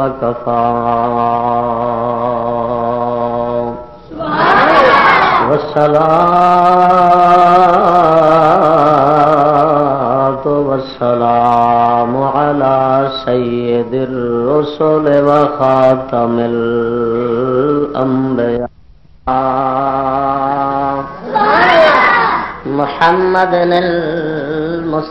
وكفى والصلاة والسلام على سيد الرسل وخاتم الأنبياء. محمد المصطفى.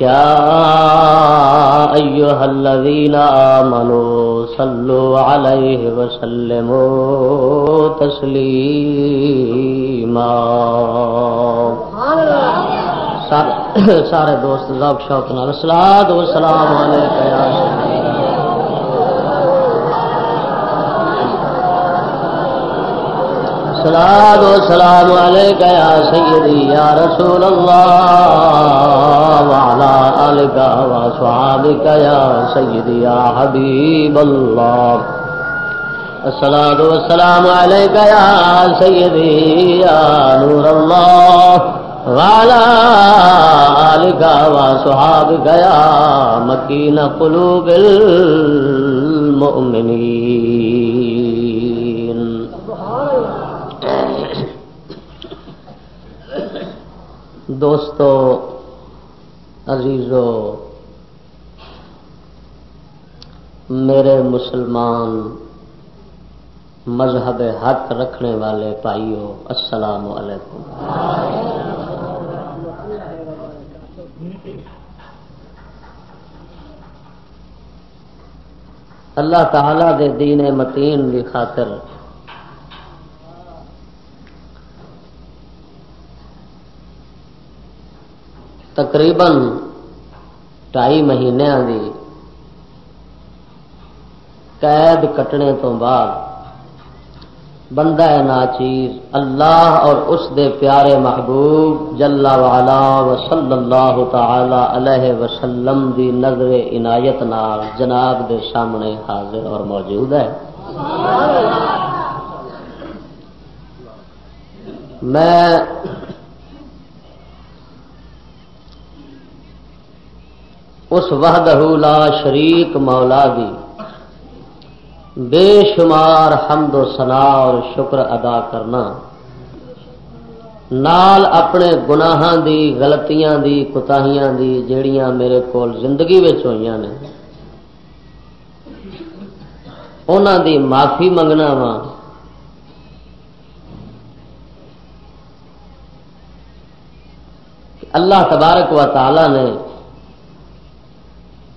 يا أيها الذين آمنوا صلوا عليه وسلموا تسليما. سارے دوست ذوق شوق نال سلاد و سلام علیک یا سلاد و سلام علیکہ یا سیدی یا رسول اللہ وعلا آلکہ و صحابکہ یا سیدی یا حبیب اللہ السلام و سلام علیکہ یا سیدی یا نور اللہ وعلا آلکہ و صحابکہ یا مکین قلوب المؤمنین دوستو، عزیزو، میرے مسلمان، مذہب حق رکھنے والے بھائیو، السلام علیکم۔ اللہ تعالی دے دین متین کی خاطر تقریباً ٹائی مہینے دی قید کٹنے تو بعد بندہ ناچیر اللہ اور اس دے پیارے محبوب جلا والا و صلی اللہ تعالی علیہ وسلم دی نظر عنایت نال جناب دے سامنے حاضر اور موجود ہے میں اس وحدہ لا شریک مولا دی۔ بے شمار حمد و سنا اور شکر ادا کرنا۔ نال اپنے گناہاں دی، غلطیاں دی کتاہیاں دی جیڑیاں میرے کول زندگی ہوئی نے۔ انہاں دی معافی منگنا وا۔ اللہ تبارک و تعالی نے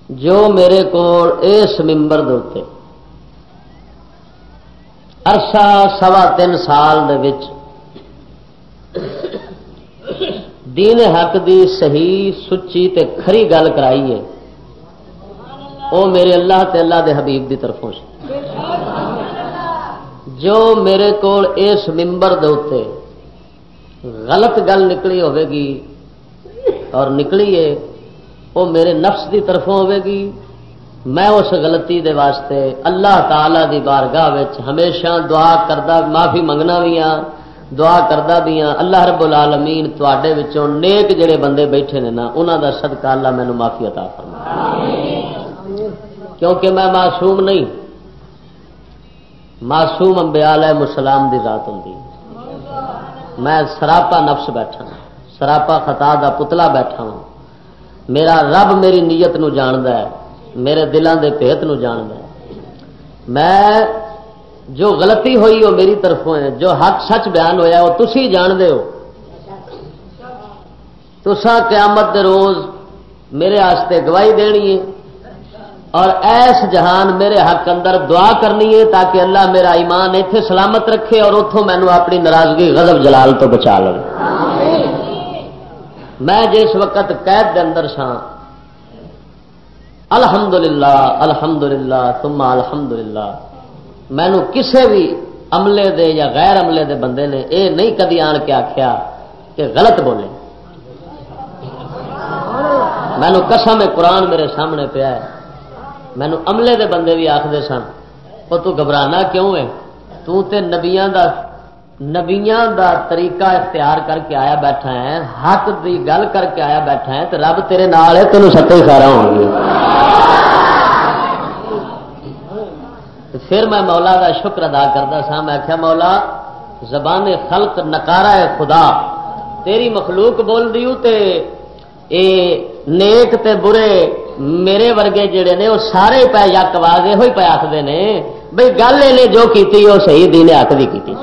جو میرے کو اس ممبر دے عرصہ سوا تین سال دے وچ دین حق دی صحیح سچی تے کھری گل کرائی ہے وہ میرے اللہ تے اللہ دے حبیب دی طرفوں سے۔ جو میرے کو اس ممبر دے اتنے غلط گل نکلی ہوے گی اور نکلی ہے وہ میرے نفس دی طرفوں ہوے گی۔ میں اس غلطی دے واسطے اللہ تعالی دی بارگاہ ہمیشہ دعا کردہ، معافی منگنا بھی ہاں دعا کردہ بھی ہاں۔ اللہ رب العالمین تے نیک جڑے بندے بیٹھے نے نا انہوں دا صدقہ اللہ مینو معافی عطا فرما کیونکہ میں معصوم نہیں، معصوم انبیاء علیہ السلام دی ذات ہوں میں سراپا نفس بیٹھا ہاں، سراپا خطا دا پتلا بیٹھا ہوں میرا رب میری نیت نو جاند ہے، میرے دلان دے پیت نو جاند ہے۔ میں جو غلطی ہوئی وہ میری طرفوں ہے، جو حق سچ بیان ہویا وہ تھی جان دے ہو۔ تسا قیامت دے روز میرے آستے گواہی دینی ہے اور ایس جہان میرے حق اندر دعا کرنی ہے تاکہ اللہ میرا ایمان اتنے سلامت رکھے اور اتوں مینو اپنی ناراضگی، غضب، جلال تو بچا لو۔ میں جس وقت قید دے اندر سا الحمد للہ الحمد للہ تما الحمد للہ کسے بھی عملے دے یا غیر عملے دے بندے نے اے نہیں کدی آن کے آخیا کہ غلط بولے۔ مینو قسم قرآن میرے سامنے پیا ہے۔ مینو عملے دے بندے بھی آخر سن وہ تو گھبرانا کیوں ہے؟ تو تے نبیاں دا نبیاں دا طریقہ اختیار کر کے آیا بیٹھا ہے، حق دی گل کر کے آیا بیٹھا ہے تو رب تیرے نال ہے، تینوں ستے سارا ہو گیا پھر میں مولا دا شکر ادا کرتا سا میں آخیا مولا، زبان خلق نکارا ہے خدا، تیری مخلوق بول دیو تے اے نیک تے برے میرے ورگے جڑے نے، وہ سارے پہ یک آواز یہ پہ آخر نے بھائی گل یہ جو کیتی، وہ صحیح دین حق بھی کی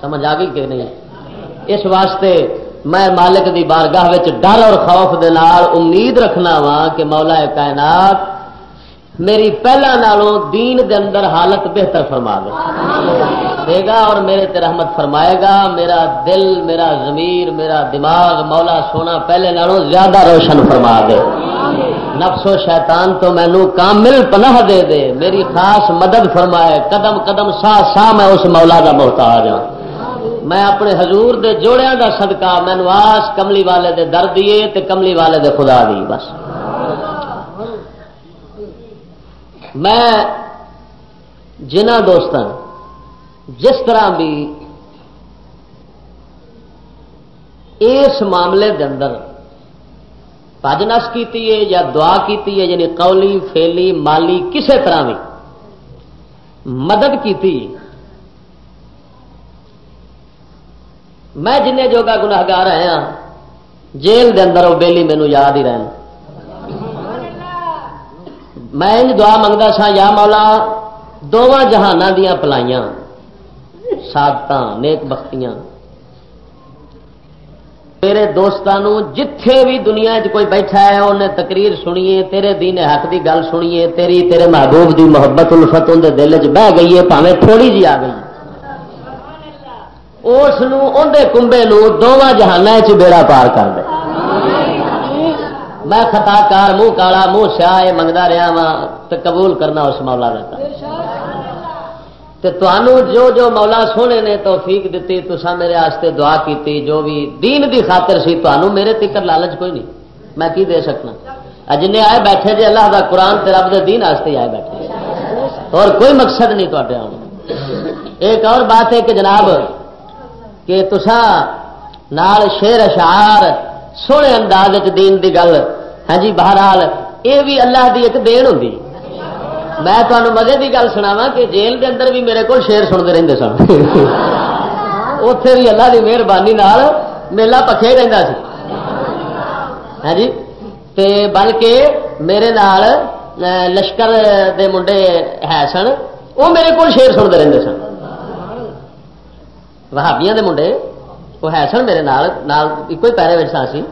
سمجھ آ گئی کہ نہیں؟ اس واسطے میں مالک دی بارگاہ ڈر اور خوف دے نال امید رکھنا وا کہ مولا کائنات میری پہلا نالوں دین دے اندر حالت بہتر فرما دے۔ دے گا اور میرے تے رحمت فرمائے گا۔ میرا دل، میرا ضمیر، میرا دماغ مولا سونا پہلے نالوں زیادہ روشن فرما دے۔ نفس و شیطان تو مینو کامل پناہ دے دے۔ میری خاص مدد فرمائے۔ قدم قدم سا سا میں اس مولا کا محتاج ہوں میں اپنے حضور دے جوڑیاں دا صدقہ مینو آس کملی والے دے در دیے تے کملی والے دے خدا دی، بس۔ میں جنہ دوست جس طرح بھی اس معاملے دے اندر پجنس کی یا دعا کی یعنی قولی فیلی مالی کسی طرح بھی مدد کی میں جن جوگا گناگار آیا جیل دے اندر وہ بےلی مینو یاد ہی رہن۔ میں ان دعا منگتا سا یا مولا دونوں جہان دیا پلائیاں سادت نیک بختیاں۔ میرے دوستوں جتھے بھی دنیا چ کوئی بیٹھا ہے انہیں تقریر سنیے، تیرے دین حق دی گل سنیے، تیری، تیرے محبوب دی محبت الفت اندر دل چ بہ گئی ہے پاوے تھوڑی جی آ گئی۔ اس کمبے دونوں جہان چ بیڑا پار کر دے۔ میں خطا کار، منہ کالا، منہ سیاہ، یہ منگتا رہا وا تو قبول کرنا اس مولا کا جو جو مولا سونے نے توفیق دیتی تسا میرے آستے دعا کیتی، جو بھی دین دی خاطر سی تو میرے تکر لالچ کوئی نہیں۔ میں کی دے سکنا؟ جن آئے بیٹھے جی اللہ دا قرآن تے رب دے دین آستے آئے بیٹھے۔ اور کوئی مقصد نہیں تے ایک اور بات ہے کہ جناب کہ تسا نال شیر اشعار سونے انداز دین دی گل۔ ہاں جی بہرحال یہ بھی اللہ دی ایک دین ہوں میں تمہیں مزے کی گل سناوا کہ جیل دے اندر بھی میرے کو شیر سنتے رہتے سن۔ اتے بھی اللہ کی مہربانی میلا پکے رہتا سی۔ ہاں جی تے بلکہ میرے نال لشکر دے منڈے ہے سن وہ میرے کو شیر سنتے رہتے سن۔ وہابیاں دے منڈے وہ ہے سن میرے نال ایک ہی پیرے سا سی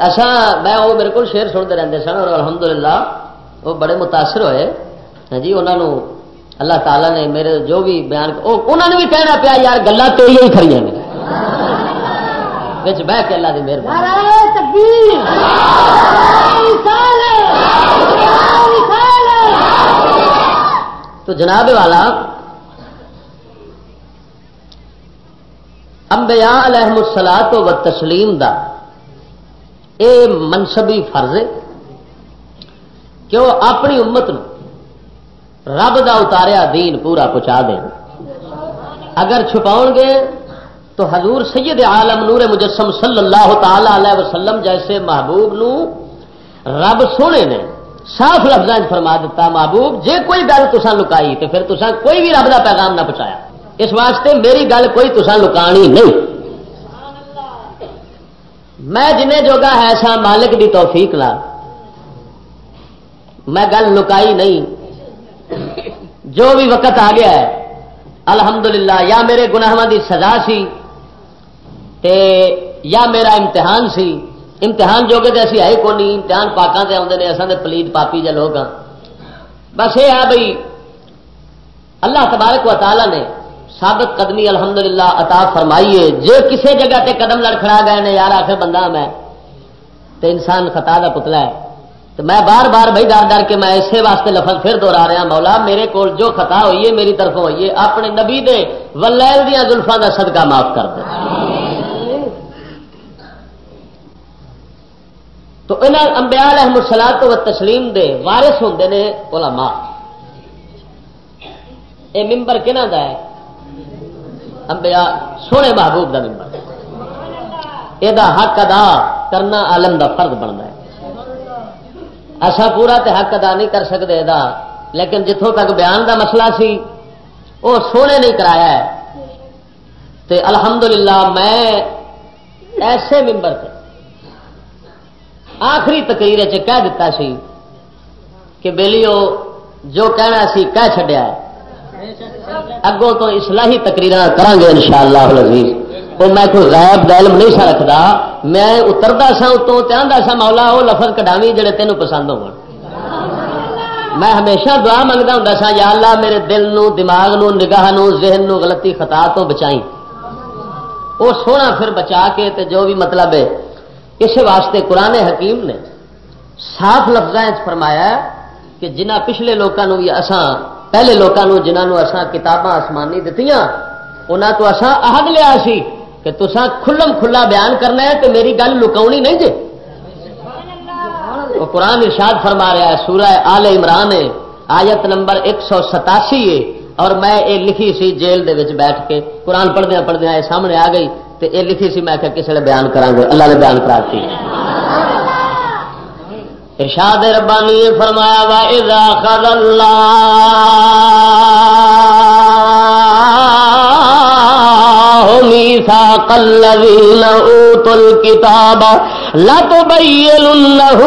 اصا میں وہ میرے کو شیر سنتے رہتے سن اور الحمدللہ وہ بڑے متاثر ہوئے ہاں جی انہوں نے اللہ تعالیٰ نے میرے جو بھی بیان انہوں نے بھی کہنا پیا یار گلا تو ہی کھڑی نے بہ کے اللہ کی مہربانی تو جناب والا انبیاء علیہ السلام و تسلیم دا اے منصبی فرض ہے کہ وہ اپنی امت نو رب دا اتاریا دین پورا پہنچا دیں اگر چھپاؤ گے تو حضور سید عالم نور مجسم صلی اللہ تعالی علیہ وسلم جیسے محبوب نو رب سونے نے صاف لفظ فرما دیتا، محبوب، جے کوئی گل تسا لکائی تو پھر تسا کوئی بھی رب کا پیغام نہ پہنچایا۔ اس واسطے میری گل کوئی تسا لکانی نہیں۔ میں جنہیں جوگا ہے سا مالک دی توفیق لا میں گل لکائی نہیں۔ جو بھی وقت آ گیا ہے، الحمدللہ، یا میرے گناہ دی سزا سی، تے یا میرا امتحان سی۔ امتحان جو کہ اسی آئے کو نہیں امتحان پاکوں سے آتے ہیں اصل پلیت پاپی جا لوگ ہاں۔ بس یہ ہے بھائی اللہ تبارک و تعالی نے ثابت قدمی الحمدللہ عطا فرمائیے۔ جو کسی جگہ تے قدم لڑکھڑا گئے نے، یار آخر بندہ میں تے انسان خطا کا پتلا ہے۔ تو میں بار بار بھائی ڈر ڈر کے میں اسی واسطے لفظ پھر دوہرا رہا مولا، میرے کو جو خطا ہوئی ہے، میری طرف ہوئی ہے۔ اپنے نبی دے ولیل دیا زلفا کا صدقہ معاف کر دے۔ تو انہوں امبیا احمد سلاد تو تسلیم دے وارث ہوں نے علماء۔ یہ ممبر کہنا دا ہے؟ امبیا سونے محبوب دا ممبر۔ یہ حق ادا کرنا عالم دا فرد بنتا ہے۔ اصا پورا تو حق ادا نہیں کر سکتے دا لیکن جتوں تک بیان دا مسئلہ سی وہ سونے نہیں کرایا ہے۔ تے الحمدللہ میں ایسے ممبر تھے آخری تقریر کہہ دیتا سی کہ بیلیو، جو کہنا سی کہہ چڈیا ہے۔ اگوں تو اسلحی تقریر کریں گے ان شاء اللہ عزیز وہ میں کوئی غائب دلم نہیں سا رکھتا میں اترتا سا، اتوں آتا سا، مولا وہ لفظ کٹاوی جڑے تینوں پسند ہو میں ہمیشہ دعا منگتا ہوں سا، یا اللہ میرے دل نو دماغ نو نگاہ نو ذہن نو غلطی خطا تو بچائی وہ سونا پھر بچا کے تے جو بھی مطلب ہے، اس واسطے قرآن حکیم نے صاف لفظ فرمایا کہ جنہ پچھلے لوگوں بھی اساں پہلے لوگوں جنہوں اساں کتاباں آسمانی دتیاں انہوں تو اساں عہد لیا سی کہ تسا کھلم کھلا بیان کرنا ہے تو میری گل لکاونی نہیں جی۔ وہ قرآن ارشاد فرما رہا ہے، سورہ آل عمران ہے، آیت نمبر ایک سو ستاسی ہے۔ اور میں یہ لکھی سی جیل دے بیٹھ کے، قرآن پڑھدیا پڑھدیا یہ سامنے آ گئی تو یہ لکھی سی میں کسی نے بیان کرا گے، اللہ نے بیان کرا ارشاد ربانی فرمایا وا اذا خذ اللہ ميثاق الذين أوتوا الكتاب لتبيننه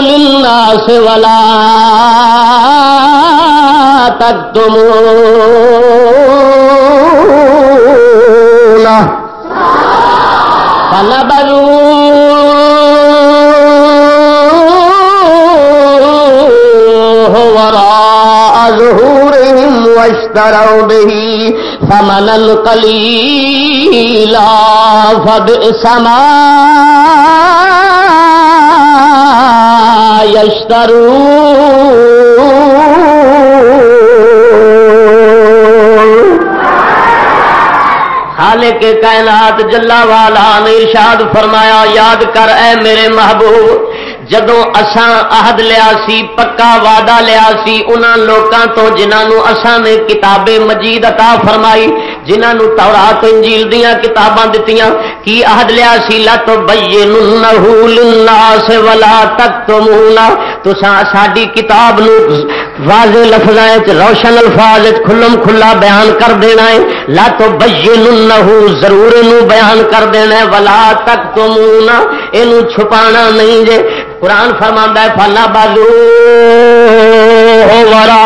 للناس ولا تكتمونه فنبذوه وراء ظهورهم واشتروا به ثمنا قليلا فبئس ما يشترون. خالق کائنات جلا والا نے ارشاد فرمایا، یاد کر اے میرے محبوب جدو اساں عہد لیا سی، پکا وعدہ لیا سی، انہاں لوکاں تو جنہاں نو اساں نے کتاب مجید عطا فرمائی، جنہاں نو تورات انجیل دیاں کتاباں دتیاں، کی عہد لیا سی؟ لت بیننہ للناس ولا تکتمونا۔ تساں ساڈی کتاب نو واضح لفظاں وچ، روشن الفاظ وچ کھلم کھلا بیان کر دینا ہے۔ لت بیننہ ضرور نو بیان کر دینا ہے۔ ولا تکتمونا، اینو چھپانا نہیں جے۔ قرآن فرماندہ ہے فلا بازو ہو ورا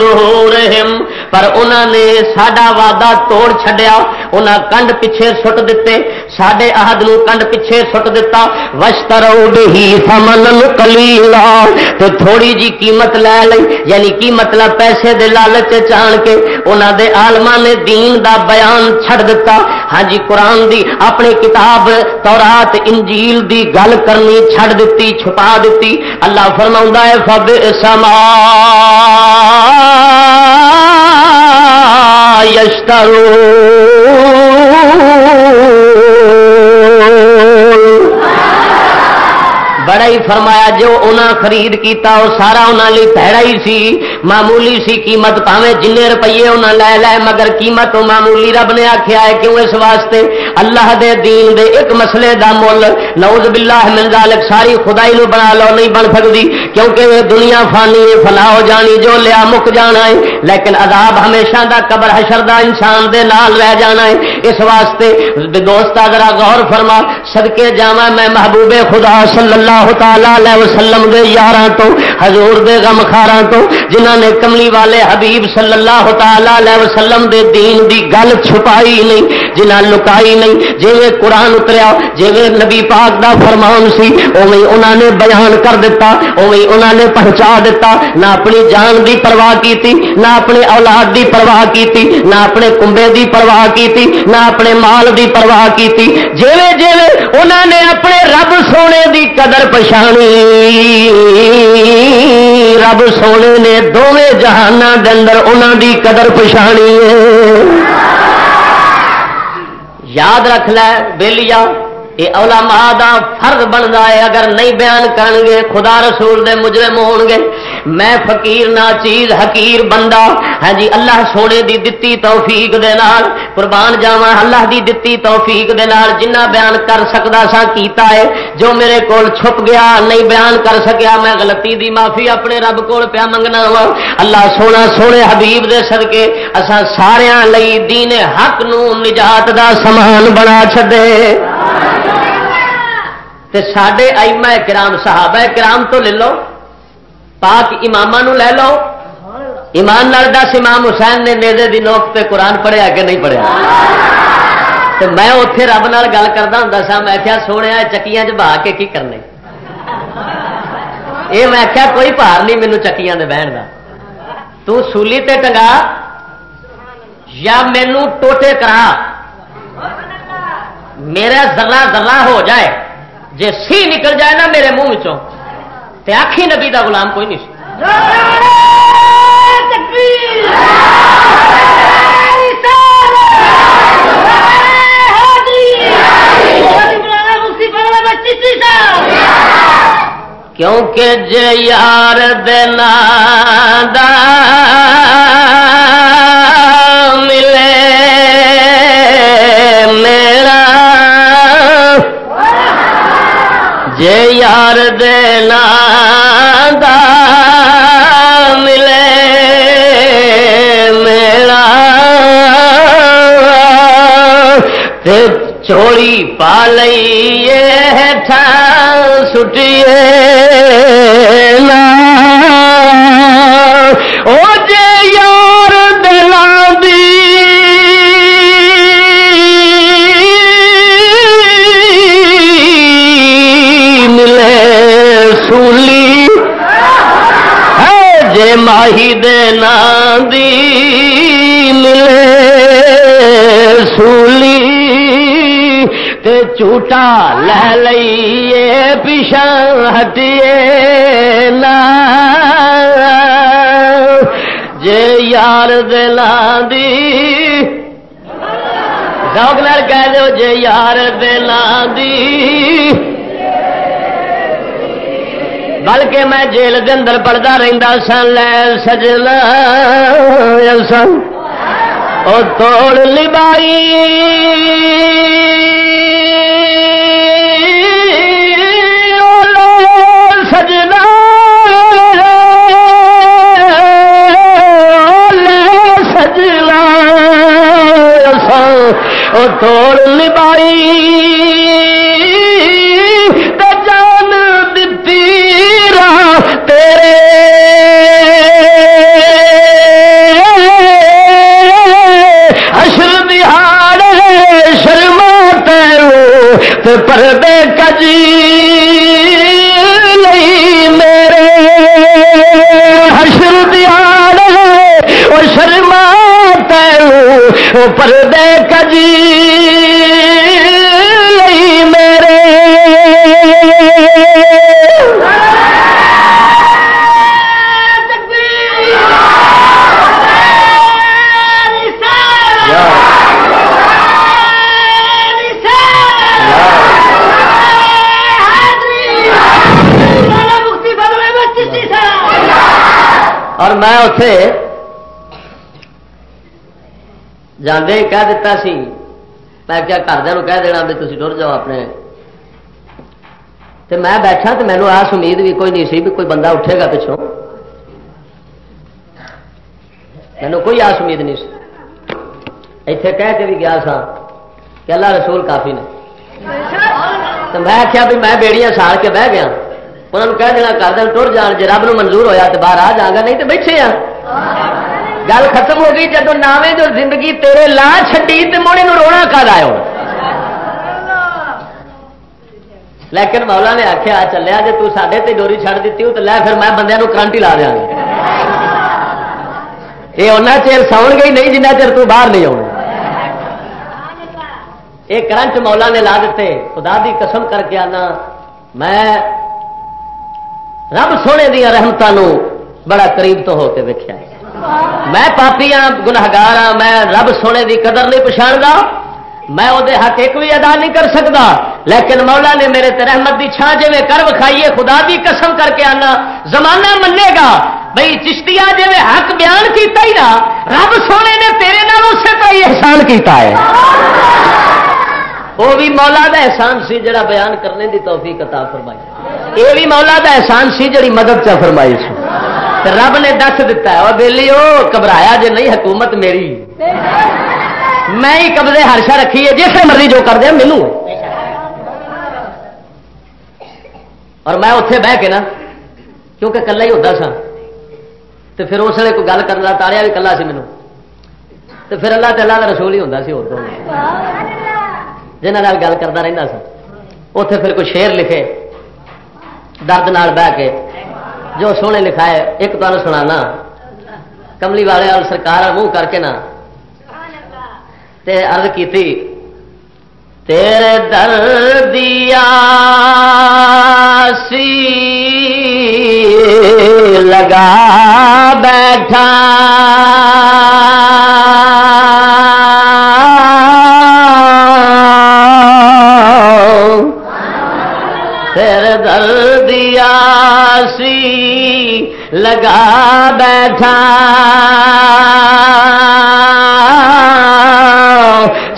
ظہورہم پر انہوں نے ساڈا وعدہ توڑ چھڈیا، انہاں کنڈ پیچھے سٹ دیتے سڈے عہد نو کنڈ پیچھے سٹ دتا۔ وشترو بہی سمن کلیلا تو تھوڑی جی قیمت لے لئی یعنی کی مطلب پیسے دے لالچ چان کے انہاں دے عالماں نے دین دا بیان چھڑ دتا۔ ہاں جی قرآن دی اپنی کتاب، تورات، انجیل دی گل کرنی چھڑ دیتی چھپا دیتی اللہ فرما ہے فب سما يشترون. بڑا ہی فرمایا جو انہاں خرید کیتا وہ سارا انہاں لی پیڑا ہی سی۔ معمولی سی قیمت پاوے جن روپیے انہاں لے لے، مگر قیمت معمولی رب نے آخیا ہے، کیوں اس واسطے؟ اللہ دے دین دے ایک مسئلے دا مول نعوذ باللہ من ذالک، ساری خدائی نو بنا لو، نہیں بن سکتی کیونکہ یہ دنیا فانی ہے فنا ہو جانی، جو لیا مک جانا ہے۔ لیکن عذاب ہمیشہ دا قبر حشر دا انسان دے نال رہ جانا ہے۔ اس واسطے دوست ذرا غور فرما، صدقے جاواں میں محبوب خدا صلی اللہ اللہ تعالی وسلم دے یاراں تو، حضور دے غم خاراں تو انہوں نے کملی والے حبیب صلی اللہ تعالی وسلم دے دین دی گل چھپائی نہیں جنہاں لکائی نہیں جویں قرآن اتریا جویں نبی پاک دا فرمان سی انہاں نے بیان کر دیتا انہاں نے پہنچا دیتا نہ اپنی جان دی پرواہ کیتی، نہ اپنے اولاد دی پرواہ کیتی، نہ اپنے کنبے دی پرواہ کیتی، نہ اپنے مال دی پرواہ کیتی۔ جویں جویں انہاں نے اپنے رب سونے دی قدر پچھانی رب سونے نے دونوں جہانوں کے اندر انہوں دی قدر پچھانی یاد رکھ لے بےلیا یہ علماء دا فرض بنتا ہے، اگر نہیں بیان کرن گے خدا رسول دے مجرم ہون گے میں فقیر نہ چیز حقیر بندہ ہاں جی اللہ سونے دی دتی توفیق دے نال قربان جاوا اللہ دی دتی توفیق دے نال جنہ بیان کر سکدا سا کیتا ہے جو میرے کول چھپ گیا نہیں بیان کر سکیا میں غلطی دی معافی اپنے رب کول پیا منگنا وا۔ اللہ سونا سونے حبیب دے صدقے اسا سارے لئی دین حق نو نجات دا سامان بنا چھڈے۔ تے سڈے ایما کرام صحابہ کرام تو لے لو پاک امام لے لو۔ ایمان لال دس امام حسین نے نیزے دی نوک تے قرآن پڑھیا کہ نہیں پڑھیا؟ تو میں اتے رب نال گل کرتا ہوں سا، میں کیا سونے چکیاں چ بہا کے کی کرنے؟ یہ میں کیا کوئی پار نہیں مینو چکیاں دے بہن کا تو سولی تے ٹنگا، یا مینو ٹوٹے کرا۔ میرا ذرا ذرا ہو جائے۔ جی سی نکل جائے نا میرے منہ تے آخی نبی دا غلام کوئی نہیں کیونکہ جے یار دینا دا جے یار دینا دا ملے، میرا۔ تے چوڑی پا لئیے ٹھا سٹیے نا۔ او جے یار دلان دی ہے جے ماہی دی ملے سولی تے چوٹا لہ لئیے پیشہ ہٹیے نا۔ جے یار دلان دی۔ لڑ کہہ دو، جے یار دلان دی۔ بلکہ میں جیل کے اندر پڑھتا رہتا سن، لے سجنا سن۔ وہ توڑ لبائی۔ سجنا سجنا وہ توڑ لبائی۔ پردے کجی میرے۔ حشر دیا وہ شرما تیو پردے کجی میں اتے جانے کہہ دیتا سی، میں کیا گھردوں کہہ دینا بھی تھی ٹر جاؤ اپنے۔ تے میں بیٹھا تو مینو آس امید بھی کوئی نہیں سی بھی کوئی بندہ اٹھے گا پچھوں۔ مینو کوئی آس امید نہیں سی۔ اتے کہہ کے بھی گیا سا کہ اللہ رسول کافی نے۔ تو میں آخیا بھی میں بیڑیاں ساڑ کے بہ گیا۔ انہوں نے کہہ دینا کر دین ٹر جان جی رب نو منظور ہویا تو باہر آ جاگا نہیں تو بیٹھے آ گل ختم ہو گئی جب ناویں جو زندگی تیرے لا چڈی تو موڑے رونا کر آئے لیکن مولا نے آخیا چلیا جی تے تے ڈوری چھڑ دیتی ہو تو لے پھر میں بندے کرنٹ ہی لا دیا یہ ان چیر سو گئی نہیں جنہ چر تو باہر نہیں آنا یہ کرنٹ مولا نے لا دیتے خدا دی قسم کر کے آنا، میں رب سونے دیا رحمتوں بڑا قریب تو ہو کے ویکیا میں پاپی ہاں گناگار ہاں میں رب سونے دی قدر نہیں پچھاڑا میں وہ حق ایک بھی ادا نہیں کر سکتا لیکن مولا نے میرے تے رحمت دی چھان جی کر وکھائیے، خدا دی قسم کر کے آنا، زمانہ منے گا۔ بھائی چشتیا جی حق بیان کیتا ہی نا، رب سونے نے تیرے نال اسے پہ احسان کیتا ہے۔ وہ بھی مولا دا احسان سی جڑا بیان کرنے دی توفیق عطا فرمائی. یہ بھی مولا دا احسان سی جڑی مدد چا فرمائی سی. رب نے دس دتا ہے وہ بہلی وہ گھبرایا جی نہیں، حکومت میری. میں ہی قبضے ہرشا رکھی ہے جس مرضی جو کر دیا مینو اور میں اتے بہ کے نا، کیونکہ کلا ہی ہوتا سا. تو پھر اس وقت کوئی گل کرنا تاریا بھی کلا سی مینو تو پھر اللہ تعالیٰ کا رسول ہی ہوتا سی اور جہاں گل کرتا رہتا سا۔ اتے پھر کوئی شیر لکھے، درد نال بہ کے، جو سونے لکھا ہے ایک تمہیں سنا کملی والے سرکار منہ کر کے نا۔ ارد کی تیرے دردیا سی لگا بیٹھا۔ سی لگا بیٹھا۔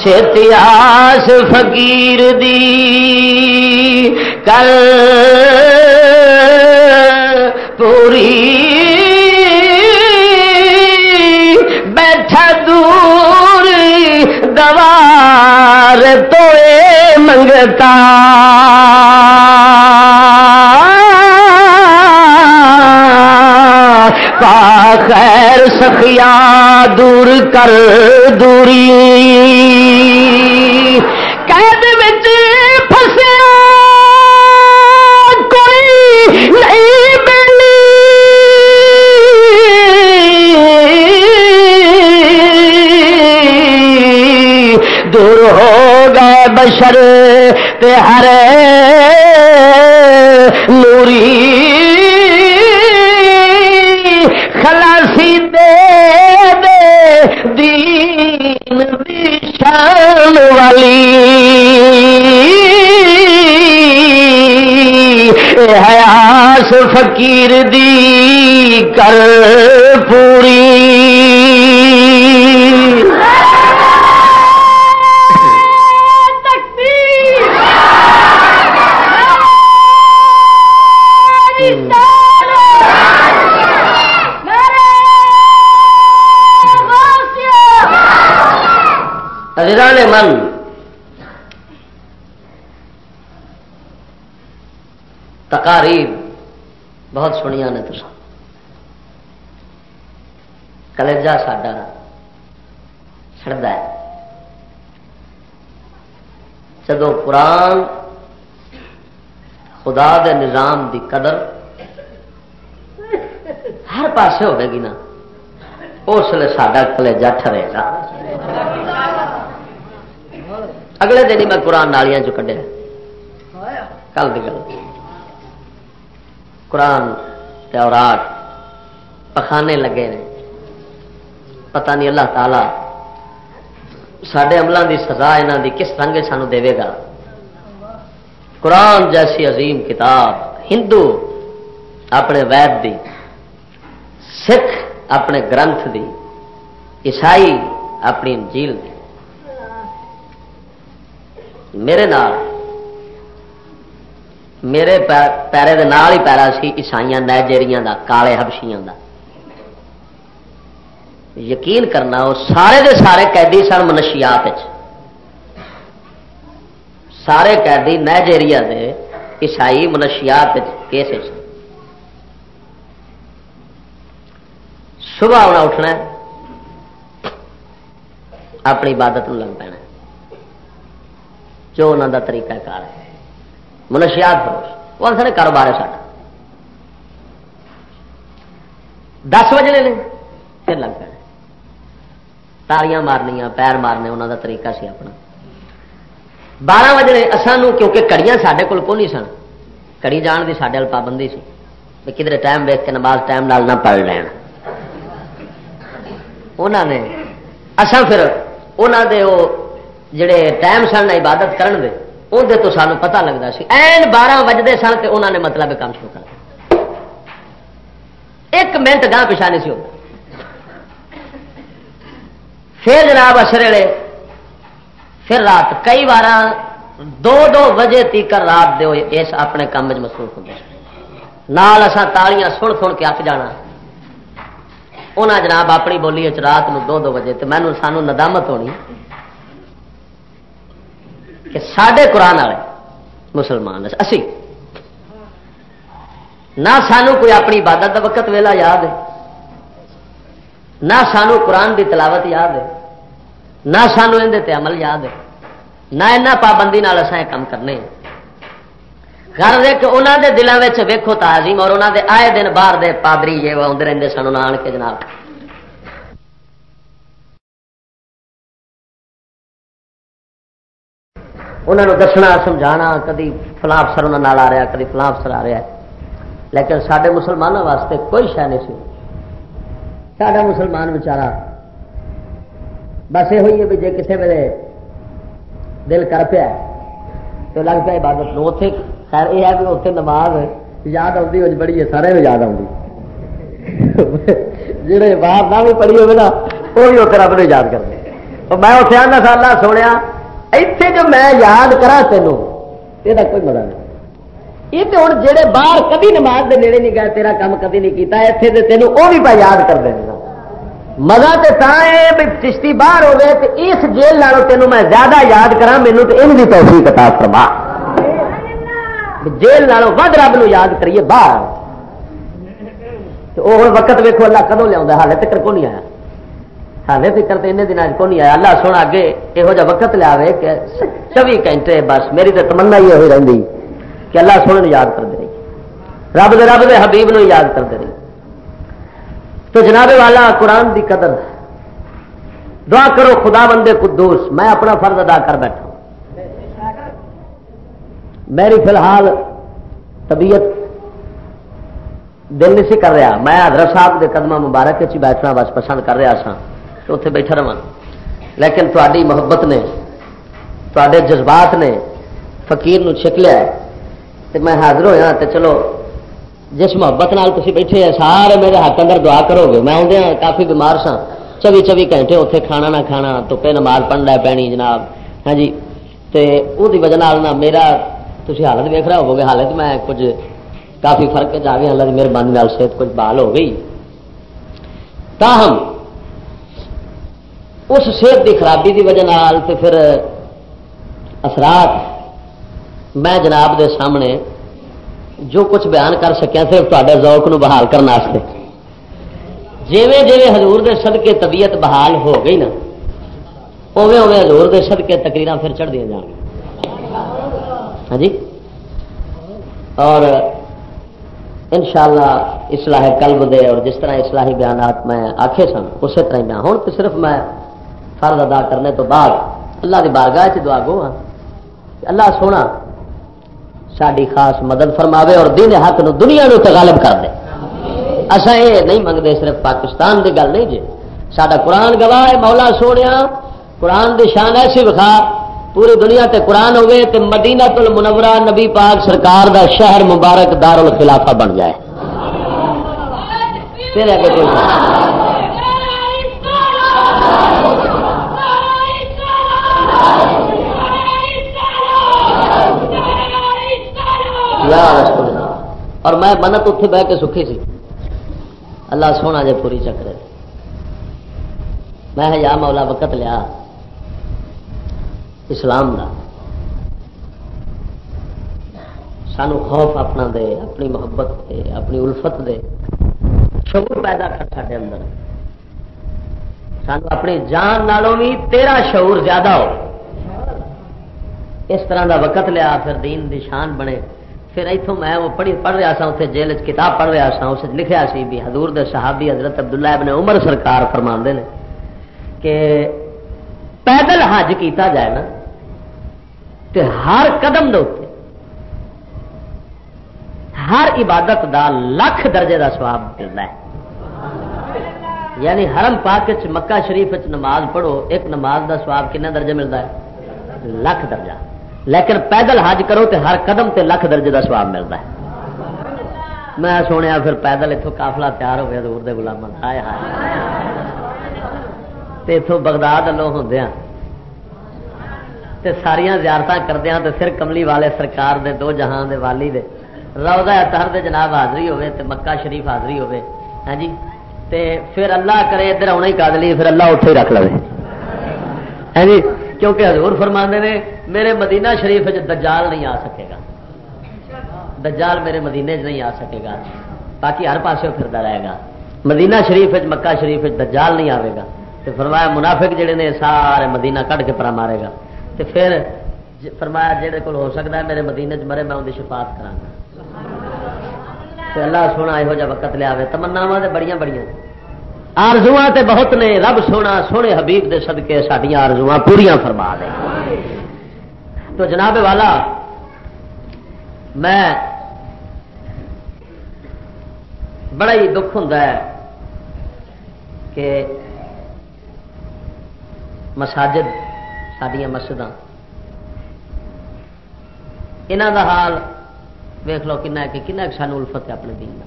چھتیاس فقیر دی کل پوری۔ بیٹھا دور دوار تو منگتا۔ خیر سخیا دور کر دوری۔ قید بچ فسیا کوئی نہیں ملی۔ دور ہو گئے بشر تے ہر نوری شان والی حیاس فقیر دی کر پوری قرآن خدا دے نظام دی قدر ہر پاسے ہوے گی نا۔ اس لیے ساڈا کلجا ٹرے گا۔ اگلے دن ہی میں قرآن نالیاں چ کڈیا کل کی گل۔ قرآن تورات پخانے لگے نے۔ پتہ نہیں اللہ تعالی سڈے عملوں دی سزا یہاں دی کس رنگ سانو دے گا۔ قرآن جیسی عظیم کتاب، ہندو اپنے وید دی، سکھ اپنے گرنتھ دی، عیسائی اپنی انجیل دی۔ میرے نال، میرے پیرے دے نال ہی پیرا سی عیسائی نائجیریا دا، کالے ہبشیاں دا۔ یقین کرنا، وہ سارے دے سارے قیدی سن منشیات سارے قیدی نائجیریا دے عیسائی منشیات کیس صبح ہونا اٹھنا اپنی عبادت لگ پینا جو انہوں کا طریقہ کار ہے۔ منشیات فروش، وہ سارے کاروبار ہے سارا دس بجے نے، پھر لگ پہ تالیاں مارنیا پیر مارنے انہوں کا طریقہ سی اپنا۔ بارہ بجے اصل کیونکہ کڑیاں سارے کول نہیں سن کڑی جان کی سارے پابندی سی کدھر ٹائم ویک کے نماز ٹائم نال نہ پڑھ لین انہوں نے اصل پھر انہوں دے وہ جڑے ٹائم سن عبادت کرن دے اندر تو سانو پتہ لگتا سی این بارہ بجتے سن تو انہوں نے مطلب کام شروع کر ایک منٹ گاہ پچھا نہیں سی ہوتا پھر جناب اشرے پھر رات کئی بار دو دو بجے تیکر رات دے اس اپنے کام مصروف ہوتے نال اسا تالیاں سن سن کے اک جانا۔ انہیں جناب اپنی بولی رات نو دو دو بجے تو مینو سانو ندامت ہونی کہ سڈے قرآن والے مسلمان اسی نہ سانو کوئی اپنی عبادت کا وقت ویلا یاد ہے، نہ سانو قرآن کی تلاوت یاد ہے۔ نہ سانو اندر عمل یاد ہے نہ ایسا پابندی اصا کام کرنے گھر دے کہ انہوں دے دلوں میں ویکو تازیم اور انہوں دے آئے دن باہر دے پادری یہ آدھے رہتے سن آن کے جناب انہوں نے دسنا سمجھا کدی فلاں افسر انہوں آ رہا کدی فلاں افسر آ رہا لیکن سارے مسلمانوں واسطے کوئی شہ نہیں سی سارا مسلمان بچارا بس یہ ہوئی ہے بھی جی کسی ویلے دل کر پیا تو لگ پیا عبادت اتنے خیر یہ ہے کہ اتنے نماز یاد آتی ہوئی بڑی ہے، سارے میں یاد آتی جہے باہر نہ بھی پڑھی ہوگی نا وہی اتنے رب نے یاد کرتے میں اتنے آنا سال سنیا ایتھے جو میں یاد کرا تینوں یہ کوئی مزہ نہیں۔ یہ تو ہوں جہے باہر کبھی نماز دے نیڑے نہیں گئے، تیرا کام کبھی نہیں کیتا اتنے تو تینوں وہ بھی پہ یاد کر دینا مزہ تو بھی چشتی باہر ہو گئے تو اس جیل لالو تینوں میں زیادہ یاد کرا مینو تو ان کی توفیق عطا فرما۔ جیل لالو ود رب نو یاد کریے باہر۔ تو وہ وقت ویکو اللہ کدو لیا حال تک کو نہیں آیا؟ ہالے فکر تو ان دن کو نہیں آیا؟ اللہ سونا اگے یہو جہ وقت لیا کہ چوبی گھنٹے بس میری تو تمنا ہی ہوئی رہی کہ اللہ سونے یاد کرتے رہی۔ رب دے رب دے حبیب نو یاد کرتے رہی۔ تو جناب والا، قرآن دی قدر۔ دعا کرو، خدا بندے قدوس، میں اپنا فرض ادا کر بیٹھا میری فی الحال طبیعت دل نہیں سی کر رہا۔ میں حضرت صاحب کے قدمہ مبارک بیٹھنا، بس پسند کر رہا سا تو اتنے بیٹھا رہا لیکن تاری محبت نے تے جذبات نے فقیر نو چھک لیا تو میں حاضر ہوا تو چلو جس محبت نال تھی بیٹھے ہیں، سارے میرے ہاتھ اندر دعا کرو گے میں آدھے ہاں، کافی بیمار سا چوبی چوبی گھنٹے اتنے کھانا نہ کھانا توپے نماز پڑھ لے پینی جناب۔ ہاں جی؟ تو وہ وجہ نہ میرا تھی حالت ویک رہا ہو حالت میں کچھ کافی فرق جا گیا اللہ کی مہربانی صحت کچھ بحال ہو گئی۔ تاہم اس صحت کی خرابی کی وجہ پھر اثرات میں جناب دے سامنے جو کچھ بیان کر سکیا صرف تے ذوق نو بحال کرنے جیویں جیویں حضور دے صدقے طبیعت بحال ہو گئی نا اوے اوے حضور دے صدقے تقریر پھر چڑھ دیا جان ہاں جی؟ اور انشاءاللہ اصلاح قلب دے اور جس طرح اصلاحی بیانات میں آخے سن، اسی طرح میں ہوں تو صرف میں فرض ادا کرنے تو بعد اللہ کی بارگاہ سے دعا گو ہاں۔ اللہ سونا ساری خاص مدد فرماوے اور دین حق نو دنیا نو غالب کر دے۔ اصا یہ نہیں منگتے صرف پاکستان کی گل نہیں جی۔ سڈا قرآن گواہ ہے، مولا سونے قرآن کی شان ایسی وکھا، پوری دنیا تے قرآن ہوئے تے مدینہ تل منورہ نبی پاک سرکار دا شہر مبارک دار الخلافہ بن جائے۔ پھر آگے کوئی اور میں منت اتنے بہ کے سکھی سی۔ اللہ سونا جے پوری چکرے میں یا مولا وقت لیا۔ اسلام دا۔ سانو خوف اپنا دے، اپنی محبت دے، اپنی الفت دے۔ شعور پیدا کر سکے اندر۔ سانو اپنی جان نالوں بھی تیرا شعور زیادہ ہو۔ اس طرح دا وقت لیا، پھر دین دی شان بنے۔ پھر اتوں میں وہ پڑھی پڑھ رہا سا اتنے جیل کتاب پڑھ رہا سا اس لکھا سی بھی حضور دے صحابی حضرت عبداللہ ابن عمر سرکار فرما نے کہ پیدل حج کیتا جائے نا تے ہر قدم دے ہر عبادت دا لکھ درجے دا سواب ملتا ہے۔ یعنی حرم پاک مکہ شریف نماز پڑھو، ایک نماز دا سواب کنے درجے ملتا ہے؟ لکھ درجہ۔ لیکن پیدل حج کرو تے ہر قدم تے لکھ درجے دا سواب ملتا ہے۔ میں سنیا پھر پیدل اتوں کافلا تیار ہو گیا دور دے گلام ہائے ہائے۔ اتوں بغداد لو ہوں ہاں۔ تے ساریا زیارت کردیا ہاں تے پھر کملی والے سرکار دے، دو جہان دے والی دے۔ روزہ اتہر دے جناب حاضری ہوے تے مکہ شریف حاضری ہوے ہاں جی۔ تے پھر اللہ کرے ادھر آنا ہی کادلی پھر اللہ اٹھے رکھ لے ہاں جی۔ کیونکہ حضور فرماندے نے میرے مدینہ شریف دجال نہیں آ سکے گا۔ دجال میرے مدینے چ نہیں آ سکے گا۔ باقی ہر پاسے پھرتا رہے گا۔ مدینہ شریف مکہ شریف دجال نہیں آئے گا۔ تو فرمایا منافق جڑے نے سارے مدینہ کٹ کے پرا مارے گا۔ تو پھر فرمایا جہے کول ہو سکتا ہے میرے مدینے چ مرے، میں ان کی شفاعت کرا اللہ سونا یہو جہ وقت لیا تمنا بڑی بڑی آرزو تے بہت نے، رب سونا، سونے حبیب دے صدقے سڈیا آرزو پوریا فرما دے۔ تو جناب والا، میں بڑا ہی دکھ ہوں کہ مساجد سڈیا مسجد یہاں کا حال ویخ لو کن کن سانو الفت ہے اپنے دین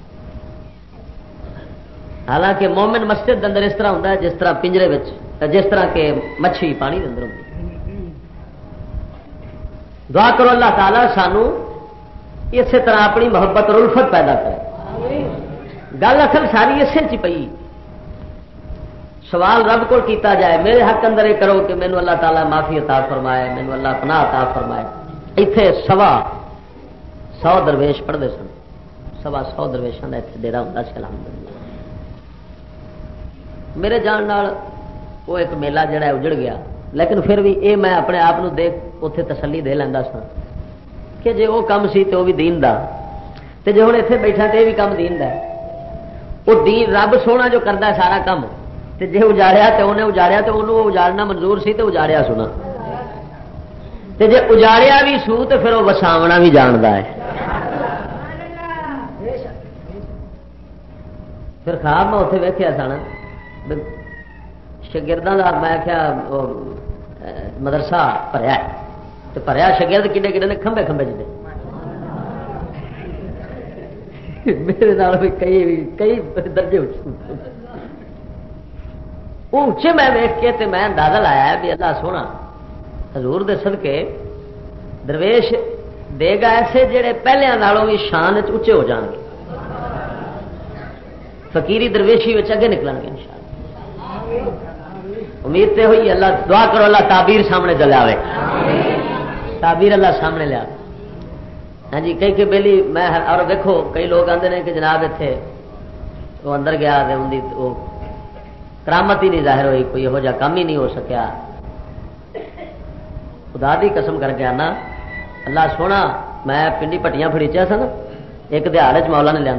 حالانکہ مومن مسجد اندر اس طرح ہوتا ہے، جس طرح پنجرے جس طرح کہ مچھلی پانی اندر ہوتی دعا کرو اللہ تعالیٰ سانو اسی طرح اپنی محبت اور الفت پیدا کرے۔ گل اصل ساری اسی چی پی سوال رب کو کیتا جائے، میرے حق اندر یہ کرو کہ مینو اللہ تعالیٰ معافی عطا فرمائے مینو اللہ پناہ عطا فرمائے۔ اتے سوا سو درویش پڑھتے سن۔ سوا سو درویشوں کا اتنے ڈیرا ہوں الحمد میرے جان نال وہ ایک میلہ جڑا ہے اجڑ گیا۔ لیکن پھر بھی اے میں اپنے آپ دیکھ اتے تسلی دے لینا سا کہ جی وہ کام سی تو وہ بھی دین دا۔ تے جی ہوں اتنے بیٹھا تو یہ بھی کام دین دا۔ وہ دین رب سونا جو کرتا ہے سارا کام تے جی اجاڑیا تو انہیں اجاڑیا تو انہوں اجاڑنا منظور سی تو اجاڑیا سنا۔ تے جی اجاڑیا بھی سو تو پھر وہ وساونا بھی جانتا ہے۔ پھر خواب میں اتنے ویکیا سن شگردوں کا میں کیا مدرسہ پریا تو پریا شگرد کھے کھے نے کھمبے کھمبے جی میرے بھی کئی کئی درجے وہ اچے میں ویک کے تے میں اندازہ لایا بھی اللہ سونا، حضور دے صدقے درویش دے گا ایسے جڑے پہلے نالوں بھی شان اچے ہو جان گے۔ فقیری درویشی اگے نکلن گے ان امید تے ہوئی اللہ دعا کرو اللہ تعبیر سامنے آئے تعبیر اللہ سامنے لیا ہاں جی کئی کہ بہلی میں اور دیکھو کئی لوگ آتے ہیں کہ جناب اتنے وہ اندر گیا وہ کرامت ہی نہیں ظاہر ہوئی کوئی یہو جہ کام ہی نہیں ہو سکیا۔ خدا دی قسم کر کے آنا۔ اللہ سونا میں پنڈی پٹیاں فریچیا سن ایک دہاڑ مولا نے لیا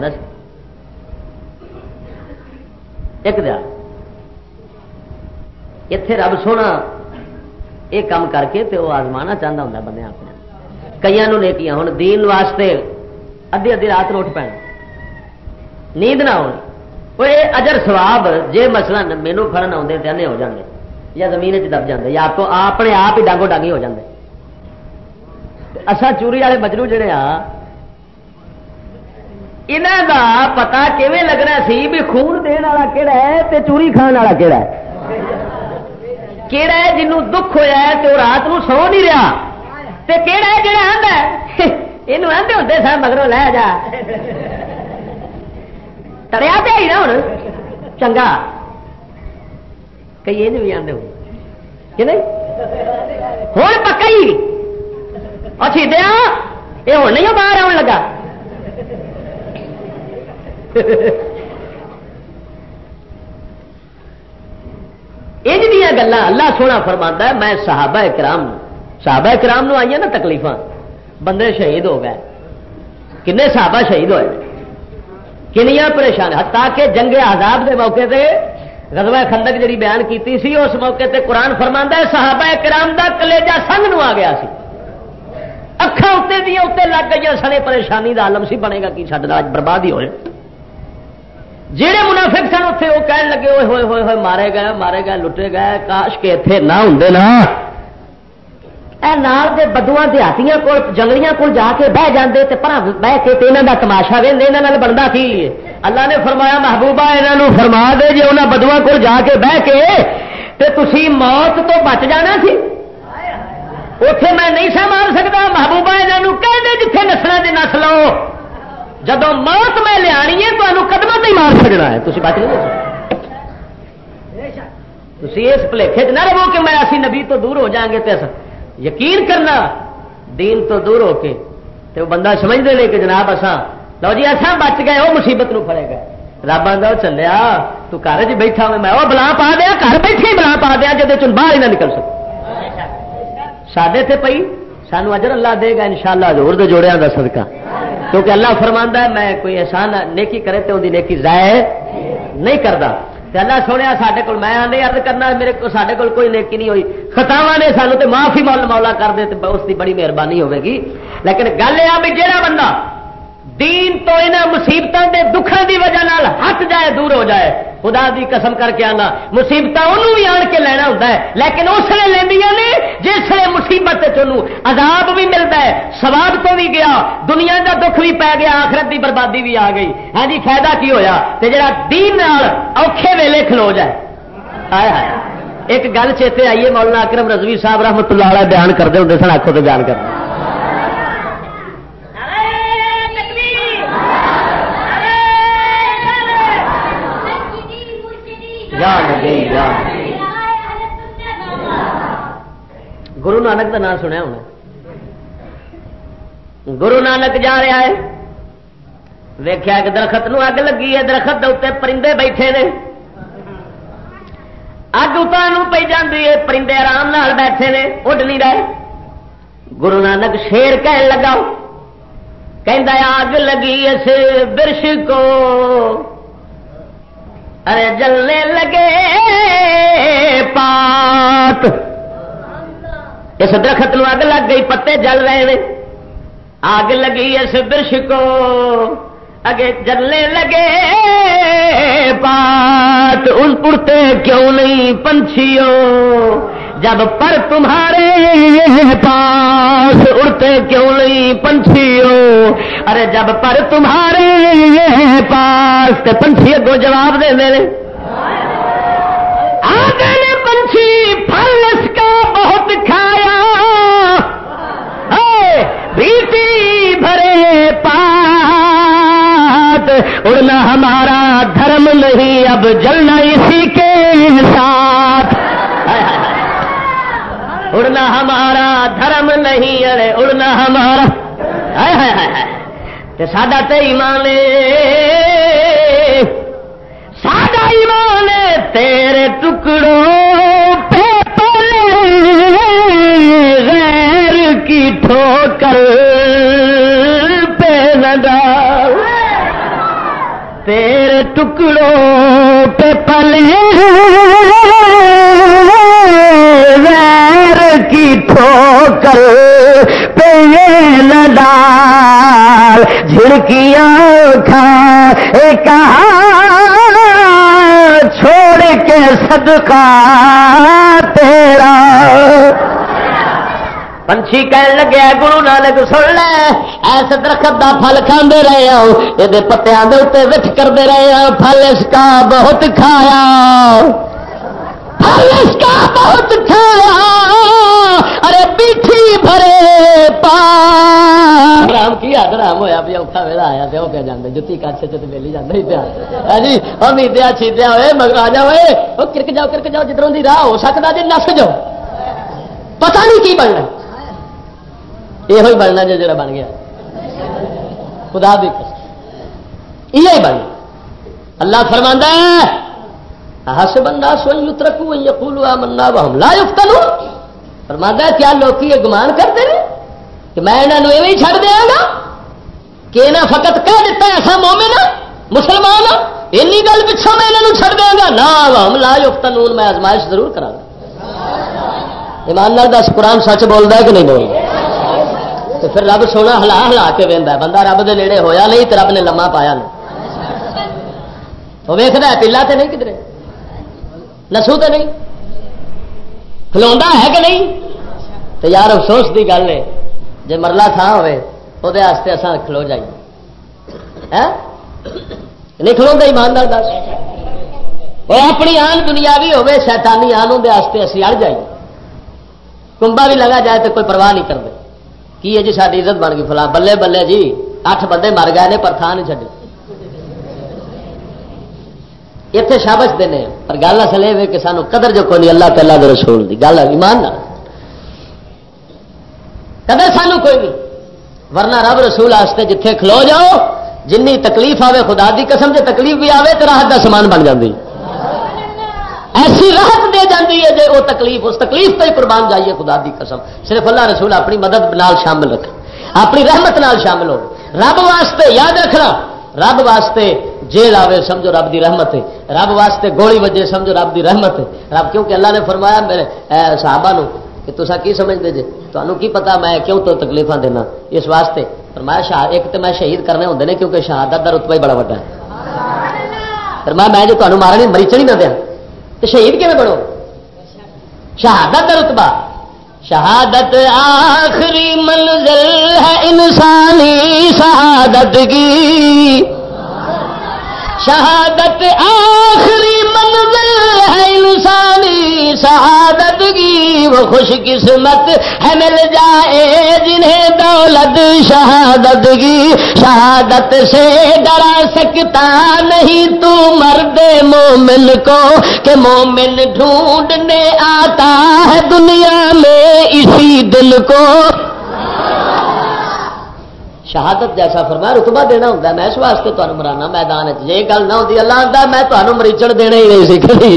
ایک دہاڑ اتے رب سونا یہ کام کر کے وہ آزمانا چاہتا ہوں بندے اپنے کئی نیکیاں ہوں دین واسطے ادھی ادھی رات اٹھ پہ نیند نہ ہونی وہ اجر سواب جی مسئلہ مینو فرن آتے تھے ہو جاندے یا زمین چ دب جاندے یا تو اپنے آپ ہی ڈانگو ڈانگی ہو جاندے اصا چوری والے بجرو جڑے آ یہاں کا پتا کیون لگنا سی بھی خون دن والا کہڑا ہے تے چوری کھان والا کہڑا ہے کہڑا ہے جنوں دکھ ہوا ہے تو رات نو سو نہیں رہا؟ تے کہڑا ہے جڑا آدھا یہ آدھے ہوتے سر مگروں لے جا۔ تریا پہ ہی نا ہوں چنگا۔ کئی یہ بھی آدھے ہو کہ نہیں؟ ہوں پکا ہی اچھی دیا یہ ہوں نہیں باہر آن لگا۔ دیا گلا اللہ سونا فرما ہے، میں صحابہ کرام صحابہ کرام نو آئی نا تکلیف بندے شہید ہو گئے۔ کنے صحابہ شہید ہوئے۔ کنیا پریشان تاکہ جنگ آزاد کے موقع سے رضوا خندق جی بیان کیتی سی، اس موقع تے قرآن فرما ہے، صحابہ کرام دا کلیجا سنگ نو آ گیا سی۔ اکھا اتنے دیا اتنے لگ گئی سنے پریشانی دا عالم سی بنے گا، کی سڈا برباد ہی ہوئے۔ جہے منافق سن اتنے وہ کہنے لگے ہوئے ہوئے ہوئے ہوئے، مارے گئے مارے گئے، لٹے گئے، کاش کے اتنے نہ ہوں نا. اے نال دے بدوا دیہاتیاں کو جنگلیاں کو جا کے بہ جاندے تے پر بہ کے تے انہاں دا تماشا ویندے، انہاں نال بندا کی؟ اللہ نے فرمایا، محبوبہ، انہاں نو فرما دے جے انہاں بدوا کو جا کے بہ کے تے تسی موت تو بچ جانا سی۔ اوتھے میں نہیں سہ مار سکتا محبوبہ، انہاں نو کہہ دے جتھے نسنا دے نس لو۔ جدو موت میں لیا قدم نہیں مار سکنا ہے۔ تھی بچ نہیں تھی اس پلیخے نہ رہو کہ میں اسی نبی تو دور ہو جائیں گے تو یقین کرنا دین تو دور ہو کے تو بندہ سمجھتے نہیں کہ جناب اصا لو جی اصا بچ گئے، وہ مصیبت نو پڑے گا رب آدھا چلیا، تو گھر چ بیٹھا میں وہ بلا پا دیا، گھر بیٹھے بلا پا دیا جب چل باہر ہی نہ نکل سکے۔ سڈے تھے پی سانو اجر اللہ دے گا ان شاء اللہ ہزور جوڑیا کا سدکا کیونکہ اللہ فرمانا ہے، میں کوئی احسان نیکی کرے تو اندی نیکی ضائع نہیں کرتا اللہ سونے سارے کو میں آدھے ارد کرنا میرے کو سارے کو کوئی نیکی نہیں ہوئی۔ خطاوا نے سانو تو معافی مول مولا کر دے تو اس کی بڑی مہربانی ہوگی لیکن گل یہ بھی جہاں بندہ دین تو یہاں مصیبتوں کے دکھان کی وجہ ہٹ جائے، دور ہو جائے۔ خدا دی قسم کر کے آنا۔ مصیبت انہوں بھی آن کے لینا ہوتا ہے، لیکن اس لیے لینیا نے جس لیے مصیبت عذاب بھی ملتا ہے سواب تو بھی گیا، دنیا کا دکھ بھی پی گیا، آخرت کی بربادی بھی آ گئی۔ ہاں جی فائدہ کی ہویا؟ تے جڑا دین اوکھے ویلے کھلو جائے۔ آئے آئے ایک گل چیتے آئیے، مولانا اکرم رضوی صاحب رحمت اللہ علیہ بیان کرتے ہوں سن آخو تو بیان کرتے جی، گرو نانک کا نام سنیا ہونا۔ گرو نانک جا رہا ہے۔ ویخیا کہ درخت نو اگ لگی ہے، درخت اتنے پرندے بیٹھے نے۔ اگ اتنا پی جاتی ہے، پرندے آرام نال بیٹھے نے، اڈ نہیں رہے۔ گرو نانک شیر کہن لگا۔ کہ اگ لگی اس برش کو۔ ارے جلنے لگے پات اس درخت نو اگ لگ گئی، پتے جل رہے ہیں آگ لگی اس برش کو۔ اگے جلنے لگے پات ان پڑتے کیوں نہیں پنچھیوں؟ جب پر تمہارے پاس اڑتے کیوں نہیں پنچھیوں؟ ارے جب پر تمہارے پاس پنچھی اگو جواب دے دے آگے پنچھی، پھل اس کا بہت کھایا۔ بیٹی بھرے پات اڑنا ہمارا دھرم نہیں، اب جلنا اسی کے ساتھ۔ اڑنا ہمارا دھرم نہیں ارے اڑنا ہمارا۔ ساڈا تو ایمان ساڈا ایمان تیرے ٹکڑوں پہ غیر کی ٹھوکر پہ لگا تیرے ٹکڑوں پہ پلے۔ ویر کی ٹھوکر پہ ڈال جھڑکیاں کھا ایک چھوڑ کے صدقہ تیرا۔ پنچھی کہن لگے گرو نانک سن لے ایس درخت کا پل کھانے رہے ہو، یہ پتیا وٹ کرتے رہے ہو پل اس کا بہت کھایا۔ پل اس کا بہت کھایا ارے پیٹھی بھرے پا رام کی یاد رام ہوا بھی اوکھا ویلا آیا تو کیا جانا جتی کچھ چ میلی جانا ہی پیا۔ ہاں جی امیدیا چیدیا ہوئے، مگر آ جاؤ وہ کرک جاؤ کرک جاؤ جدھروں کی راہ ہو سکتا جی نس جاؤ۔ پتہ نہیں کی بننا۔ یہ بننا جو جڑا بن گیا۔ خدا بھی یہ بن اللہ فرما ہس بندہ سوئی اترکو یقولو آمنا وہم لا یفتنو فرما کیا لوگ یہ گمان کرتے ہیں کہ میں انہوں نے چھڑ دیا گا کہ انہیں فقط کہہ دیتا ہے، ایسا مومن مسلمان این گل پچھوں میں انہوں چھڑ دیا گا؟ نہ وہم لا یفتنون، میں آزمائش ضرور کرا ایماندار دس، قرآن سچ بولتا ہے کہ نہیں بولتا تو پھر رب سونا ہلا ہلا کے وہدا بندہ رب دے نیڑے ہویا نہیں تو رب نے لما پایا نہیں۔ وہ ویکد پیلا تو نہیں کدھر نسو تو نہیں کھلوا ہے کہ نہیں تو یار افسوس کی گل ہے جی مرلا تھان ہوے وہ اصل کھلو جائیے نہیں کھلوا ایماندار دس وہ اپنی آن دنیا بھی ہوے شیتانی آن اندر اسی اڑ جائیے کنبا بھی لگا جائے تو کوئی پرواہ نہیں کرتے کی ہے جی ساری عزت بن گئی فلاں بلے بلے جی اٹھ بندے مر گئے نے پر تھان نہیں چڈی اتنے شابش دینے پر گل اصل یہ کہ سانو قدر جو کوئی اللہ تعالیٰ دے رسول دی گل ایمان نہ قدر سانو کوئی نہیں ورنہ رب رسول آستے جتھے کھلو جاؤ جن تکلیف آوے خدا دی قسم سے تکلیف بھی آوے تو راحت کا سامان بن جاتی ایسی راحت دے جاتی ہے جی وہ تکلیف اس تکلیف پہ قربان جائیے خدا دی قسم صرف اللہ رسول اپنی مدد نال شامل رکھ اپنی رحمت نال شامل ہو رب واسطے یاد رکھنا رب واسطے جیل آوے، سمجھو رب دی رحمت ہے۔ رب واسطے گولی وجے سمجھو رب دی رحمت ہے۔ رب کیونکہ اللہ نے فرمایا، میرے صحابہ نو، کہ تصا کی سمجھتے جی تمہیں کی پتا میں کیوں تو تکلیف دینا؟ اس واسطے فرمایا، شاہ، ایک تو میں شہید کرنے ہوں نے، کیونکہ شہادت کا رتبہ ہی بڑا وڈا ہے۔ فرمایا، میں جو تمہیں مارنی مریچنی نہ دیا۔ تو شہید کیون بنو؟ شہادت کا رتبہ۔ شہادت آخری منزل ہے انسانی شہادت کی۔ شہادت آخری منزل ہے انسانی، شہادت کی وہ خوش قسمت ہے مل جائے جنہیں دولت، شہادت کی شہادت سے ڈرا سکتا نہیں تو مرد مومن کو کہ مومن ڈھونڈنے آتا ہے دنیا میں اسی دل کو۔ شہادت جیسا فرمایا، رتبہ دینا ہوتا میں اس واسطے تمہیں مرانا میدان یہ گل نہ ہوتی اللہ آتا میں تمہیں مریچڑ دینا ہی نہیں سیکھنی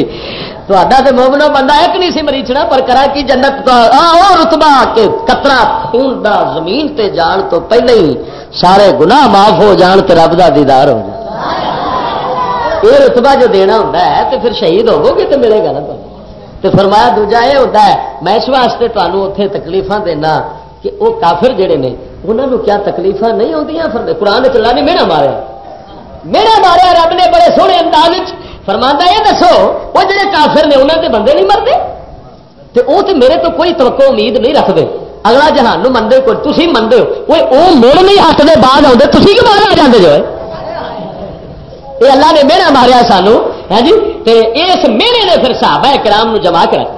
تو مومنو بندہ ایک نہیں سی مریچنا پر کرا کی جنت رتبا کے کترا خون دا زمین تے جان تو پہلے ہی سارے گناہ معاف ہو جان تو رب کا دیدار ہو جائے یہ رتبہ جو دینا ہوتا ہے تو پھر شہید ہوو گے تو ملے گا نا تو فرمایا، دوجا یہ ہوتا ہے، میں اس واسطے تمہیں اتنے تکلیف دینا کہ وہ کافر جڑے نے انہوں کیا تکلیف نہیں ہوتی قرآن چلا نہیں میرا ماریا میرا ماریا رب نے بڑے سونے انداز فرما یہ دسو، وہ جڑے کافر نے انہوں کے بندے نہیں مرتے؟ تو وہ تو میرے تو کوئی توقع امید نہیں رکھتے اگلا جہان منگے کوئی تھی منگے ہو۔ وہ مڑ نہیں ہاتھ کے بعد آتے تھی کہ باہر آ جاتے جو یہ اللہ نے میرا ماریا سانو۔ ہے جی اس میرے نے پھر صحابہ کرام جما کے رکھ۔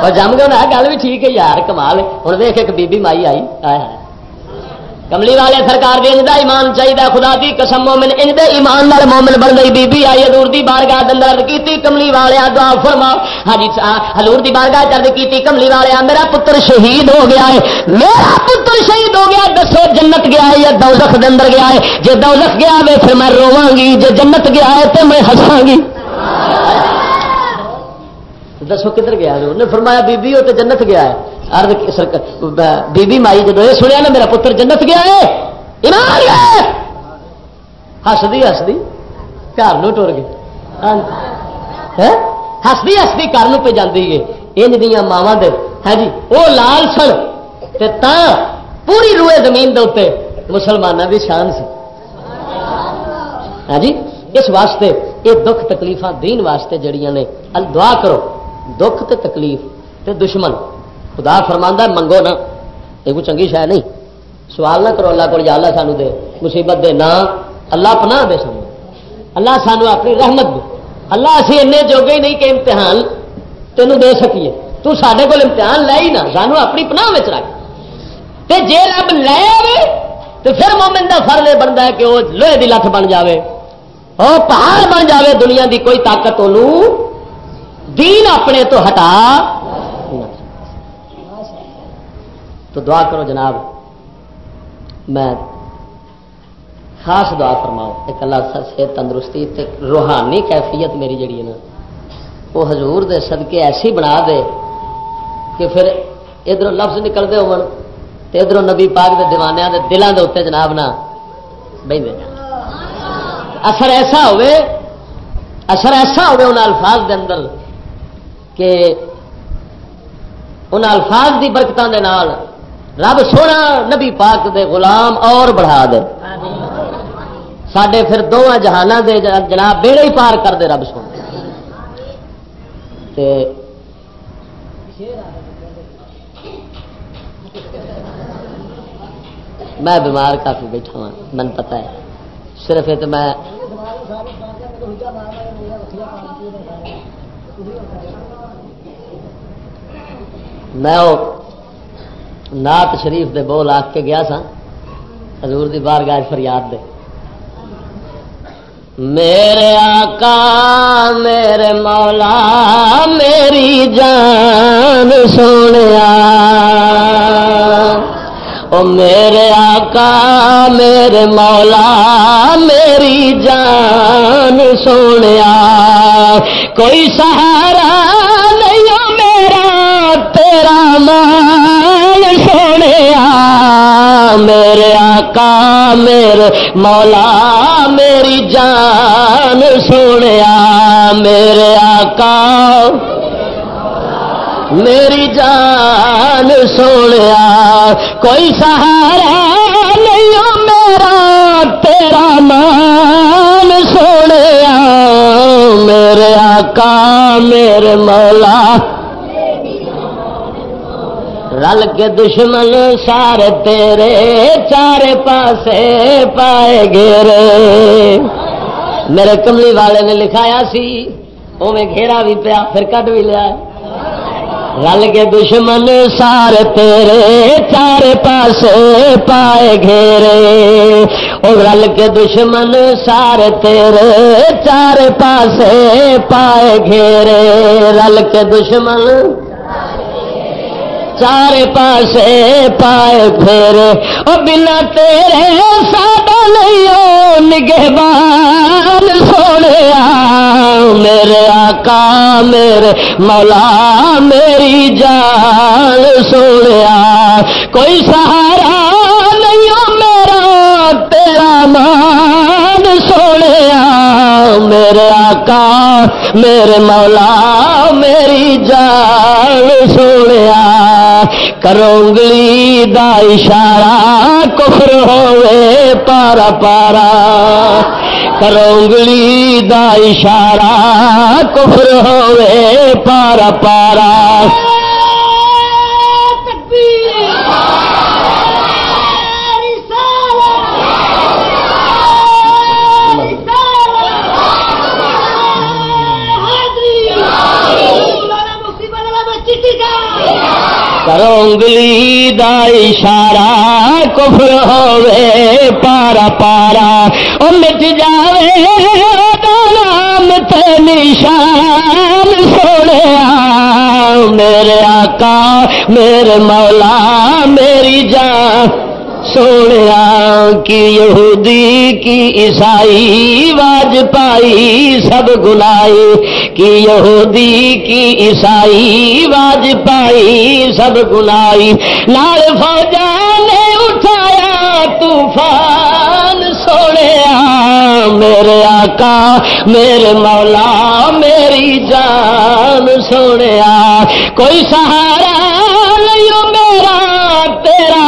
اور جم گیا گل بھی ٹھیک ہے یار کمال ہوں دیکھ ایک بی بی مائی آئی کملی والے سرکار دے انجا ایمان چاہیے خدا دی قسم مومن انج دے ایمان والے مومن بن گئی بی بی آئی حضور دی بارگاہ دندر کیتی کملی والے دعا فرما ہاں جی حضور دی بارگاہ چرد کیتی کملی والے میرا پتر شہید ہو گیا ہے میرا پتر شہید ہو گیا دسو جنت گیا ہے یا دوزخ دے اندر گیا ہے جے دوزخ گیا ہے پھر میں رواں گی جے جنت گیا ہے تو میں ہساں گی دسو کدھر گیا انہوں نے فرمایا، بی بی تو جنت گیا ہے۔ بی بی مائی جب یہ سنیا نا، میرا پتر جنت گیا ہے۔ ایمان ہسدی ہسدی۔ گھر ٹر گئی ہاں جی۔ ہسدی ہسدی گھر پہ جاتی ہے۔ انج دیا ماوا دے ہے جی وہ لال سن تا پوری روئے زمین دے اتنے مسلمانوں کی شان سی۔ ہاں جی اس واسطے یہ دکھ تکلیف دین واسطے جڑیاں نے دعا کرو۔ دکھ تے تکلیف تے دشمن۔ خدا فرما منگو نا یہ کوئی چنگی شاید نہیں۔ سوال نہ کرو اللہ کو یا اللہ سانو دے۔ مصیبت دے نہ اللہ پناہ دے سانو۔ اللہ سانو اپنی رحمت دے۔ اللہ اسی این جوگے ہی نہیں کہ امتحان تینوں دے سکیے۔ تو سارے کو امتحان لے ہی نہ۔ سانو اپنی پناہ رکھ۔ تے جے رب لے آئے تو پھر مومن کا فرض یہ بنتا ہے کہ وہ لوہے کی لت بن جائے وہ پہاڑ بن جائے دنیا دی، کوئی طاقت دین اپنے تو ہٹا۔ تو دعا کرو جناب، میں خاص دعا فرماؤ ایک اللہ صحت تندرستی روحانی کیفیت میری جڑی ہے نا، وہ حضور دے صدقے ایسی بنا دے کہ پھر ادھر لفظ نکلتے ہو ادھر نبی پاک دے دیوانیا دے دلان دے اتنے جناب نہ بہن اثر ایسا ہوئے، اثر ایسا ہوئے ان الفاظ دے اندر کہ ان الفاظ دی برکتوں دے نال رب سونا نبی پاک دے غلام اور بڑھا دے۔ سڈے پھر دونوں جہان دے جناب بیڑے ہی پار کر دے رب سونا۔ میں بیمار کافی بیٹھا ہاں، ہوں من پتا ہے۔ صرف یہ تو میں میں نات شریف دے بول آ کے گیا سا حضور دی بار گاج فریاد دے۔ میرے آقا، میرے مولا، میری جان سونے او میرے آقا، میرے مولا، میری جان سونے کوئی سہارا میرا تیرا مان سونے میرے آقا، میرے مولا، میری جان سونے میرے آقا، میری جان سونے کوئی سہارا نہیں میرا، تیرا مان سونے میرے آقا، میرے مولا رل کے دشمن سارے تیرے چار پاسے پائے گے میرے کملی والے نے لکھایا سی وہ گھیرا بھی پیا، پھر کٹ بھی لیا۔ رل کے دشمن سار تیرے چار پاس پائے گھیرے۔ او رل کے دشمن سار تیرے چار پاس پائے گھیرے۔ رل کے دشمن چار پاس پائے پھر۔ او بنا تیرے ساڈا نہیں نگہبان سونے میرے آقا، میرے مولا، میری جان سونے کوئی سہارا نہیں میرا، تیرا مان سونے میرے آقا، میرے مولا، میری جان سونے کرونگلی دا اشارہ کفر ہوے پارا پارا۔ کرونگلی دا اشارہ کفر ہوے پارا پارا۔ کرونگلی دا اشارہ کفر ہوے پارا پارا او مٹ جاوے نام تے نشان سونے میرے آقا، میرے مولا، میری جان۔ سونے کی یہودی کی عیسائی واج پائی، سب گنائی کی یہودی کی عیسائی واج پائی، سب گنائی لال فوجا نے اٹھایا، طوفان سونے میرے آقا، میرے مولا، میری جان سونے کوئی سہارا نہیں میرا، تیرا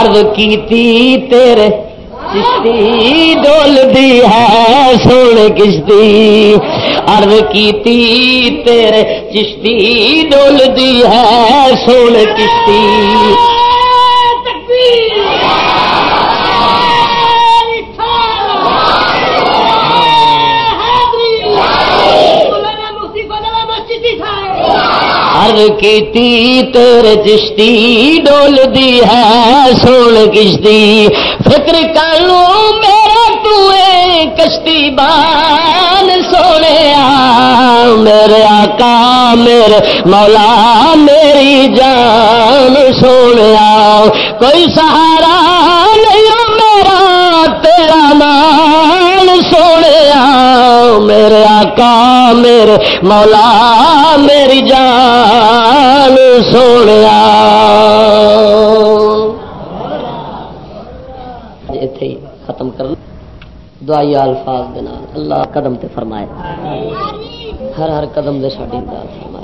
عرض کیتی تیرے چشتی ڈول دی ہے، سونے کشتی۔ عرض کیتی تیرے چشتی ڈول دی ہے، سونے کشتی۔ کی تیرے چشتی ڈول دی ہے سون کشتی فکر کر لوں میرا تے کشتی بان سونے میرے آقا، میرے مولا، میری جان سونے کوئی سہارا آقا میرے مولا میری جان سونے ختم کرنا دعائی الفاظ اللہ قدم تے فرمائے ہر ہر قدم دے ساڈی امداد فرمائے